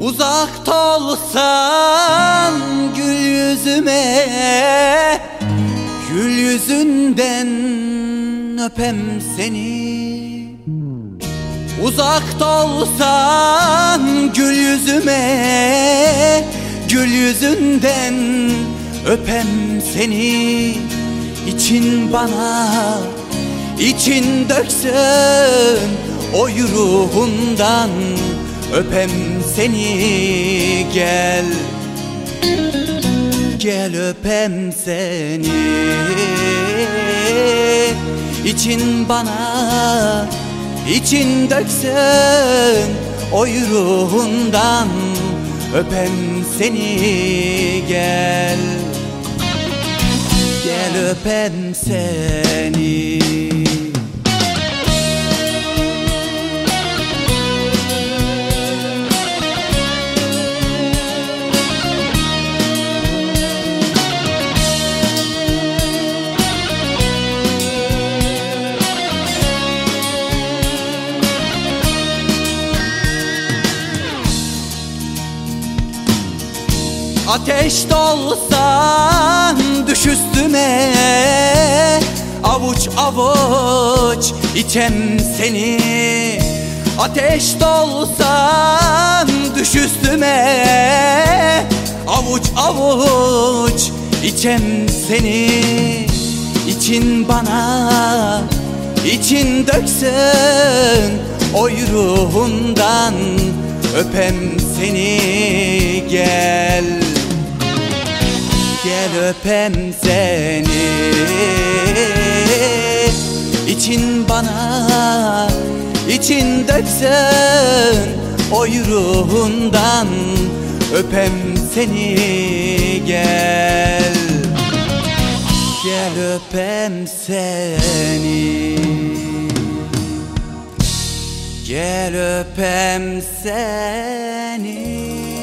Uzakta olsan gül yüzüme Gül yüzünden öpem seni. Uzakta olsan gül yüzüme Gül yüzünden öpem seni. İçin bana için döksün O ruhundan öpem seni gel. Gel öpem seni. İçin bana için döksün O ruhundan öpem seni gel. Gel öpem seni Ateş olsan düş üstüme. Avuç avuç içem seni. Ateş olsan düş üstüme. Avuç avuç içem seni. İçin bana için döksün. Oy ruhundan öpem seni. Gel Gel öpem seni. İçin bana için döksün Oy ruhundan. Öpem seni gel. Gel öpem seni. Gel öpem seni